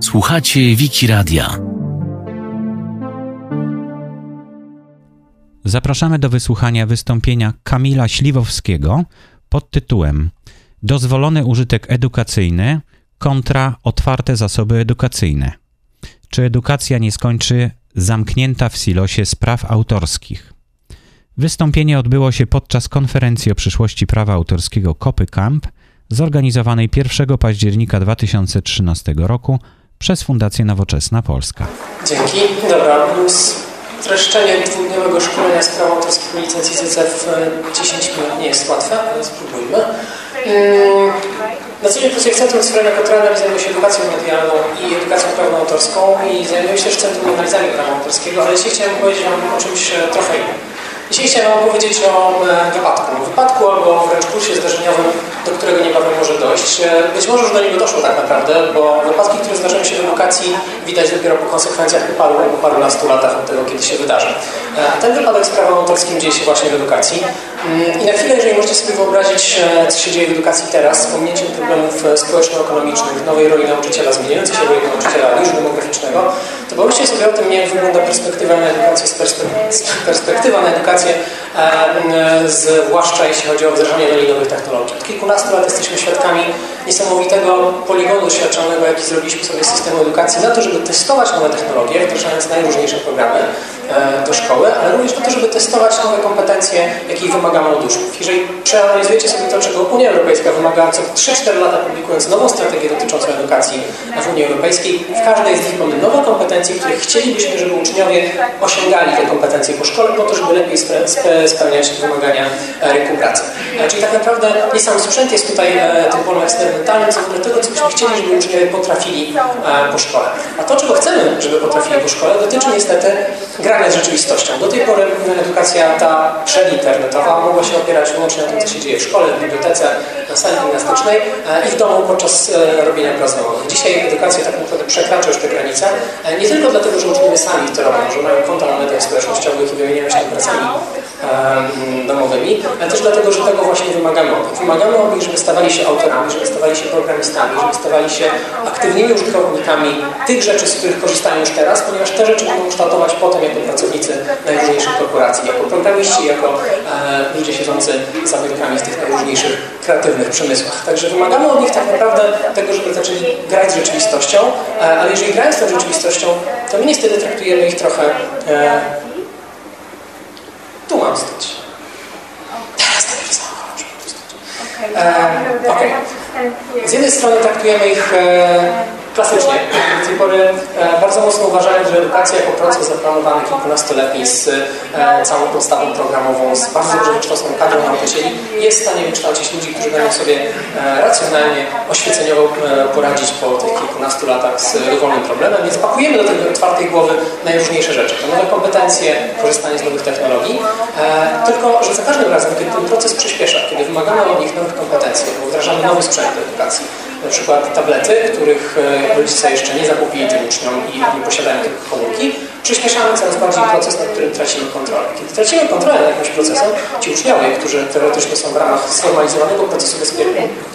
Słuchacie Wiki Radia. Zapraszamy do wysłuchania wystąpienia Kamila Śliwowskiego pod tytułem Dozwolony użytek edukacyjny kontra otwarte zasoby edukacyjne. Czy edukacja nie skończy zamknięta w silosie spraw autorskich? Wystąpienie odbyło się podczas konferencji o przyszłości prawa autorskiego Kopy Camp, zorganizowanej 1 października 2013 roku przez Fundację Nowoczesna Polska. Dzięki. Dobra. Streszczenie dwudniowego szkolenia z prawa autorskiego licencji CC w 10 minut nie jest łatwe, ale spróbujmy. Mm, na co dzień pracuję w Centrum Cyfrowego Kontrolnym zajmuję się edukacją medialną i edukacją prawną autorską i zajmuję się też Centrum Analizy Prawa Autorskiego, ale dzisiaj chciałem powiedzieć Wam o czymś e, trochę innym. Dzisiaj chciałem Wam powiedzieć o e, wypadku. Wypadku albo wręcz kursie zdarzeniowym, do którego niebawem może dojść. E, być może już do niego doszło tak naprawdę, bo wypadki, które zdarzają się w edukacji widać dopiero po konsekwencjach po paru, po parunastu latach od tego, kiedy się wydarzy. E, ten wypadek z prawem autorskim dzieje się właśnie w edukacji. Mm, I na chwilę, jeżeli możecie sobie wyobrazić, co się dzieje w edukacji teraz, z pominięciem problemów społeczno-ekonomicznych, nowej roli nauczyciela, zmieniającej się roli nauczyciela, już demograficznego, to pomyślcie sobie o tym, jak wygląda perspektywa na edukację perspektywa na edukację E, zwłaszcza jeśli chodzi o wdrażanie nowych technologii. Od kilkunastu lat jesteśmy świadkami niesamowitego poligonu doświadczalnego, jaki zrobiliśmy sobie z systemu edukacji na to, żeby testować nowe technologie, wdrażając najróżniejsze programy do szkoły, ale również po to, żeby testować nowe kompetencje, jakich wymagamy od uczniów. Jeżeli przeanalizujecie sobie to, czego Unia Europejska wymaga co 3-4 lata publikując nową strategię dotyczącą edukacji w Unii Europejskiej, w każdej z nich mamy nowe kompetencje, które chcielibyśmy, żeby uczniowie osiągali te kompetencje po szkole, po to, żeby lepiej spełniać wymagania e, rynku pracy. Czyli tak naprawdę nie sam sprzęt jest tutaj tym polem eksperymentalnym, co tego, co byśmy chcieli, żeby uczniowie potrafili e, po szkole. A to, czego chcemy, żeby potrafili po szkole, dotyczy niestety grania z rzeczywistością. Do tej pory edukacja ta przedinternetowa mogła się opierać wyłącznie na tym, co się dzieje w szkole, w bibliotece, na sali gimnastycznej e, i w domu podczas e, robienia prac domowych. Dzisiaj edukacja tak naprawdę przekracza już te granice, nie tylko dlatego, że uczniowie sami to robią, że mają konta na mediach społecznościowych i wymieniają się pracami domowymi, ale też dlatego, że tego właśnie wymagamy od nich. Wymagamy od nich, żeby stawali się autorami, żeby stawali się programistami, żeby stawali się aktywnymi użytkownikami tych rzeczy, z których korzystają już teraz, ponieważ te rzeczy będą kształtować potem jako pracownicy najróżniejszych korporacji, jako programiści, jako e, ludzie siedzący za biurkami w tych najróżniejszych kreatywnych przemysłach. Także wymagamy od nich tak naprawdę tego, żeby zaczęli grać z rzeczywistością, e, ale jeżeli grają z tą rzeczywistością, to my niestety traktujemy ich trochę e, tu mam stać. Teraz będę żeby tu stać. E, okay. Z jednej strony traktujemy ich e, klasycznie. Do tej pory e, bardzo mocno uważają, że edukacja jako proces zaplanowany kilkunastoletni z e, całą podstawą programową, z bardzo dobrze wykształconą kadrą nauczycieli jest w stanie wykształcić ludzi, którzy będą sobie e, racjonalnie, oświeceniowo poradzić po tych kilkunastu latach z dowolnym problemem, więc pakujemy do tej otwartej głowy najróżniejsze rzeczy. To nowe kompetencje, korzystanie z nowych technologii, tylko, że za każdym razem, kiedy ten proces przyspiesza, kiedy wymagamy od nich nowych kompetencji, bo wdrażamy nowy sprzęt do edukacji, na przykład tablety, których e, rodzice jeszcze nie zakupili tym uczniom i nie posiadają tych komórki, przyspieszamy coraz bardziej proces, nad którym tracimy kontrolę. Kiedy tracimy kontrolę nad jakimś procesem, ci uczniowie, którzy teoretycznie są w ramach sformalizowanego procesu,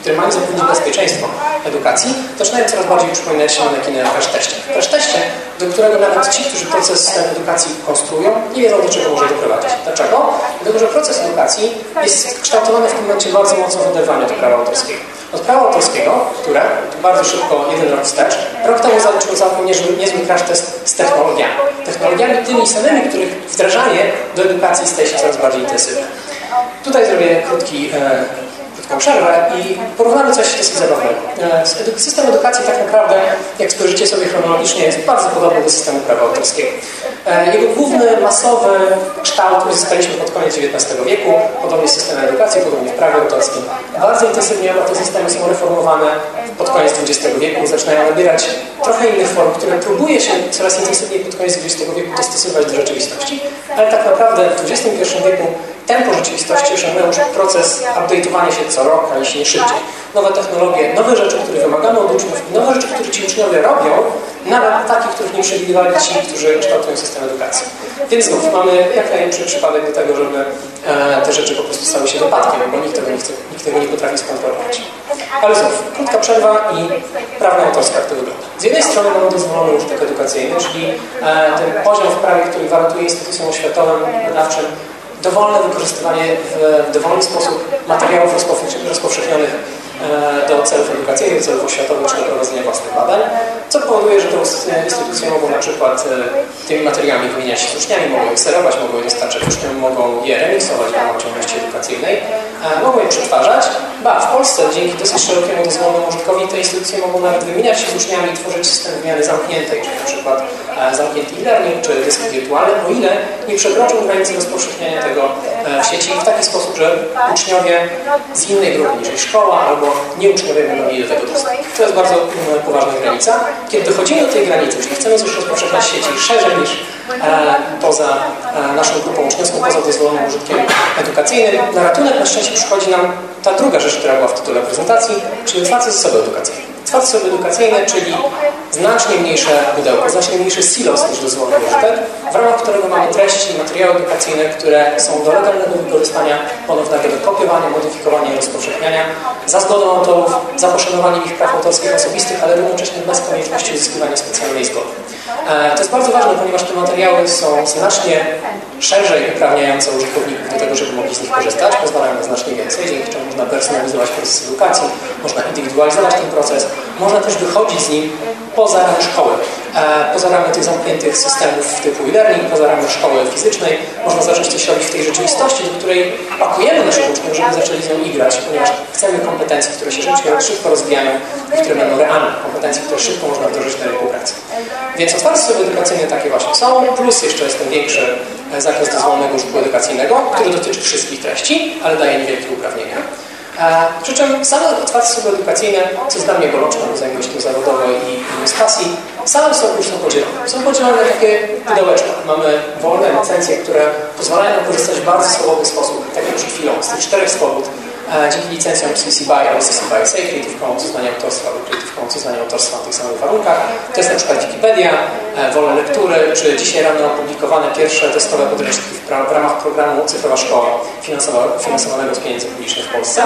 który mają zapewnić bezpieczeństwo edukacji, zaczynają coraz bardziej przypominać się na. W crash teście, do którego nawet ci, którzy proces edukacji konstruują, nie wiedzą, do czego może doprowadzić. Dlaczego? Dlatego, że proces edukacji jest kształtowany w tym momencie bardzo mocno w oderwaniu od prawa autorskiego. Od prawa autorskiego, które bardzo szybko, jeden rok wstecz, rok temu zaliczyło całkiem niezły, niezły crash test z technologiami. Technologiami tymi samymi, których wdrażanie do edukacji staje się coraz bardziej intensywne. Tutaj zrobię krótki e, krótką przerwę i porównamy coś dosyć zabawnego. E, system edukacji tak naprawdę, jak spojrzycie sobie chronologicznie, jest bardzo podobny do systemu prawa autorskiego. E, jego główny, masowy kształt uzyskaliśmy pod koniec XIX wieku, podobnie system edukacji, podobnie w prawie autorskim. Bardzo intensywnie te systemy są reformowane pod koniec XX wieku, zaczynają nabierać trochę innych form, które próbuje się coraz intensywniej pod koniec XX wieku dostosować do rzeczywistości, ale tak naprawdę w XXI wieku tempo rzeczywistości osiągnęło już proces update'owania się co rok, a jeśli nie szybciej. Nowe technologie, nowe rzeczy, które wymagamy od uczniów, nowe rzeczy, które ci uczniowie robią, nawet takich, których nie przewidywali ci, którzy kształtują system edukacji. Więc znów mamy jak najlepszy przypadek do tego, żeby e, te rzeczy po prostu stały się wypadkiem, bo nikt tego nie, chce, nikt tego nie potrafi skontrolować. Ale znów, krótka przerwa i prawna autorska, jak to wygląda. Z jednej strony mamy dozwolony użytek edukacyjny, czyli ten poziom w prawie, który gwarantuje instytucjom oświatowym, badawczym dowolne wykorzystywanie w dowolny sposób materiałów rozpowszechnionych E, do celów edukacyjnych, celów oświatowych czy do prowadzenia własnych badań, co powoduje, że te instytucje mogą na przykład e, tymi materiałami wymieniać się z uczniami, mogą je sterować, mogą je dostarczać uczniom, mogą je remiksować w ramach działalności edukacyjnej, e, mogą je przetwarzać. Ba, w Polsce dzięki dosyć szerokiemu dozwolonemu użytkowi te instytucje mogą nawet wymieniać się z uczniami i tworzyć system wymiany zamkniętej, czyli na przykład zamknięty e-learning czy dysk wirtualny, o ile nie przekroczą granicy rozpowszechniania tego w sieci w taki sposób, że uczniowie z innej grupy niż szkoła albo bo nie uczniowie będą mieli do tego dostęp. To jest bardzo poważna granica. Kiedy dochodzimy do tej granicy, czyli chcemy coś rozpowszechniać sieci szerzej niż e, poza e, naszą grupą uczniowską, poza dozwolonym użytkiem edukacyjnym, na ratunek na szczęście przychodzi nam ta druga rzecz, która była w tytule prezentacji, czyli otwarte zasoby edukacyjne. Zasoby edukacyjne, czyli znacznie mniejsze pudełko, znacznie mniejszy silos niż dozwolony użytek, w ramach którego mamy treści i materiały edukacyjne, które są do legalnego wykorzystania, ponownego do kopiowania, modyfikowania i rozpowszechniania, za zgodą autorów, za poszanowaniem ich praw autorskich osobistych, ale równocześnie bez konieczności uzyskiwania specjalnej zgody. E, to jest bardzo ważne, ponieważ te materiały są znacznie szerzej uprawniające użytkowników do tego, żeby mogli z nich korzystać, pozwalają na znacznie więcej, dzięki czemu można personalizować proces edukacji, można indywidualizować ten proces, można też wychodzić z nim poza ramy szkoły, e, poza ramy tych zamkniętych systemów typu e-learning, poza ramy szkoły fizycznej. Można zacząć coś robić w tej rzeczywistości, do której pakujemy naszych uczniów, żeby zaczęli z nią igrać, ponieważ chcemy kompetencji, które się szybko, rozwijają i które będą realne, kompetencje, które szybko można wdrożyć na rynku pracy. Więc otwarte edukacyjne takie właśnie są, plus jeszcze jest ten większy e, zakres dozwolonego użytku edukacyjnego, który dotyczy wszystkich treści, ale daje niewielkie uprawnienia. E, przy czym same otwarte edukacyjne, co jest dla mnie bolączką, bo zajmuję się tym zawodowo i, z pasji, same sobie już są podzielone. Są podzielone na takie pudełeczka. Mamy wolne licencje, które pozwalają nam korzystać w bardzo swobodny sposób, tak jak przed chwilą, z tych czterech swobód, e, dzięki licencjom CC BY albo CC BY Safe, Creative Commons uznania autorstwa albo Creative Commons uznania autorstwa w tych samych warunkach. To jest na przykład Wikipedia, e, wolne lektury, czy dzisiaj rano opublikowane pierwsze testowe podręczniki w, w ramach programu Cyfrowa Szkoła finansowanego z pieniędzy publicznych w Polsce.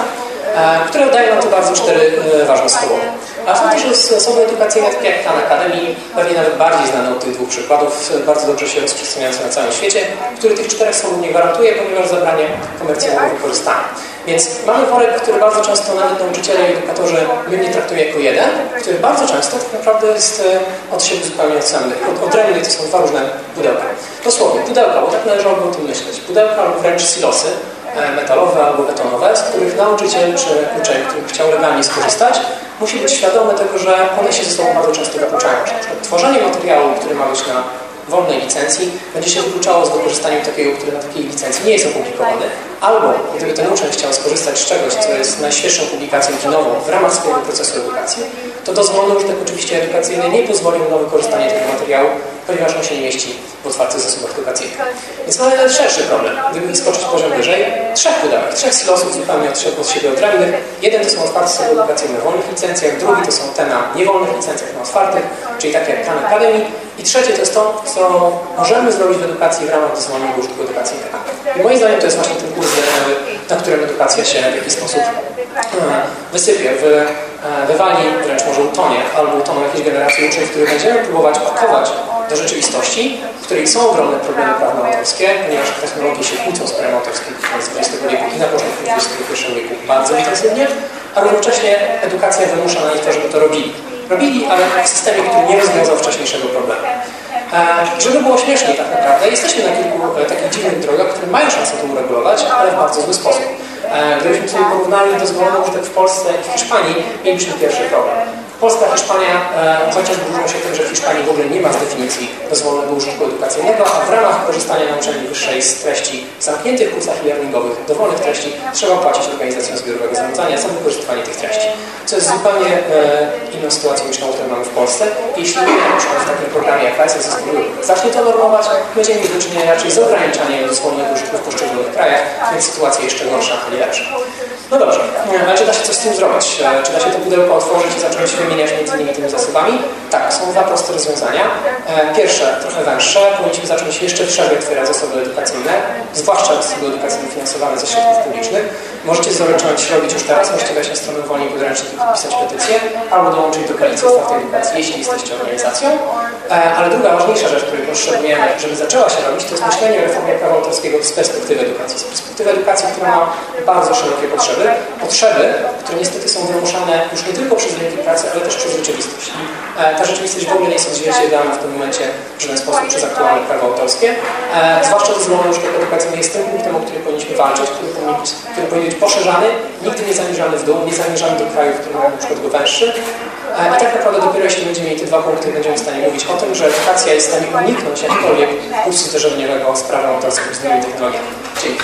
E, które dają nam tu bardzo cztery e, ważne swobody. A są też zasoby edukacyjne, takie jak Khan Academy, pewnie nawet bardziej znane od tych dwóch przykładów, bardzo dobrze się rozprzestrzeniające na całym świecie, który tych czterech swobód nie gwarantuje, ponieważ zabranie komercjalnego wykorzystania. Więc mamy worek, który bardzo często nawet nauczyciele i edukatorzy mnie traktują jako jeden, który bardzo często tak naprawdę jest e, od siebie zupełnie odrębny. Odrębny to są dwa różne pudełka. Dosłownie, pudełka, bo tak należałoby o tym myśleć. Pudełka albo wręcz silosy, E, metalowe albo betonowe, z których nauczyciel czy uczeń, który chciał legalnie skorzystać, musi być świadomy tego, że one się ze sobą bardzo często wykluczają. Tworzenie materiału, który ma być na wolnej licencji, będzie się wykluczało z wykorzystaniem takiego, który na takiej licencji nie jest opublikowany, albo gdyby ten uczeń chciał skorzystać z czegoś, co jest najświeższą publikacją kinową w ramach swojego procesu edukacji, to dozwolony użytek oczywiście edukacyjny nie pozwoli mu na wykorzystanie tego materiału, ponieważ on się nie mieści w otwartych zasobach edukacyjnych. Więc mamy szerszy problem. Gdyby skoczyć poziom wyżej, trzech pudełek, trzech silosów zupełnie od, od siebie odrębnych. Jeden to są otwarte zasoby edukacyjne w wolnych licencjach, drugi to są te na niewolnych licencjach, na otwartych, czyli takie jak Khan Academy. I trzecie to jest to, co możemy zrobić w edukacji w ramach dozwolonego użytku edukacyjnego. I moim zdaniem to jest właśnie ten kurs, na którym edukacja się w jakiś sposób e, wysypie, wy, e, wywali, wręcz może utonie, albo utoną jakieś generacje uczniów, które będziemy próbować pakować do rzeczywistości, w której są ogromne problemy prawno-autorskie, ponieważ technologie się kłócą z prawem autorskim z XX wieku i na początku XXI wieku bardzo intensywnie, a równocześnie edukacja wymusza na nich to, żeby to robili. Robili, ale w systemie, który nie rozwiązał wcześniejszego problemu. E, żeby było śmieszniej tak naprawdę, jesteśmy na kilku e, takich dziwnych drogach, które mają szansę to uregulować, ale w bardzo zły sposób. E, gdybyśmy sobie porównali dozwolony użytek w Polsce i w Hiszpanii, mielibyśmy pierwszy problem. Polska, Hiszpania, e, chociażby różnią się tym, że w Hiszpanii w ogóle nie ma z definicji dozwolonego użytku edukacyjnego, a w ramach korzystania na uczelni wyższej z treści zamkniętych kursach e-learningowych, dowolnych treści, trzeba płacić organizacjom zbiorowego zarządzania za wykorzystywanie tych treści. Co jest zupełnie e, inną sytuacją niż tą, którą mamy w Polsce. Jeśli na przykład w takim programie jak School zacznie to normować, będziemy mieli do czynienia raczej z ograniczaniem dozwolonego użytku w poszczególnych krajach, więc sytuacja jeszcze gorsza, a nie lepsza. No dobrze, ale czy da się coś z tym zrobić? E, czy da się to pudełko otworzyć i zacząć wymieniać między innymi tymi zasobami? Tak, są dwa proste rozwiązania. E, pierwsze, trochę węższe, powinniśmy zacząć jeszcze szerzej otwierać zasoby edukacyjne, zwłaszcza zasoby edukacyjne finansowane ze środków publicznych. Możecie zacząć robić już teraz, możecie wejść na stronę Wolni Podręcznik i podpisać petycję, albo dołączyć do koalicji otwartej edukacji, jeśli jesteście organizacją. E, ale druga ważniejsza rzecz, której potrzebujemy, żeby zaczęła się robić, to jest myślenie o reformie prawa autorskiego z perspektywy edukacji. Z perspektywy edukacji, która ma bardzo szerokie potrzeby. Potrzeby, które niestety są wymuszane już nie tylko przez rynki pracy, ale też przez rzeczywistość. E, ta rzeczywistość w ogóle nie jest odzwierciedlana w tym momencie w żaden sposób przez aktualne prawo autorskie. E, zwłaszcza dozwolony użytek edukacyjny jest tym punktem, o który powinniśmy walczyć, który powinien być, który powinien być poszerzany, nigdy nie zaniżany w dół, nie zaniżany do krajów, które mają na przykład go węższy. E, I tak naprawdę dopiero jeśli będziemy mieli te dwa punkty, będziemy w stanie mówić o tym, że edukacja jest w stanie uniknąć jakiegokolwiek kursu zderzeniowego z prawem autorskim z nowymi technologiami. Dzięki.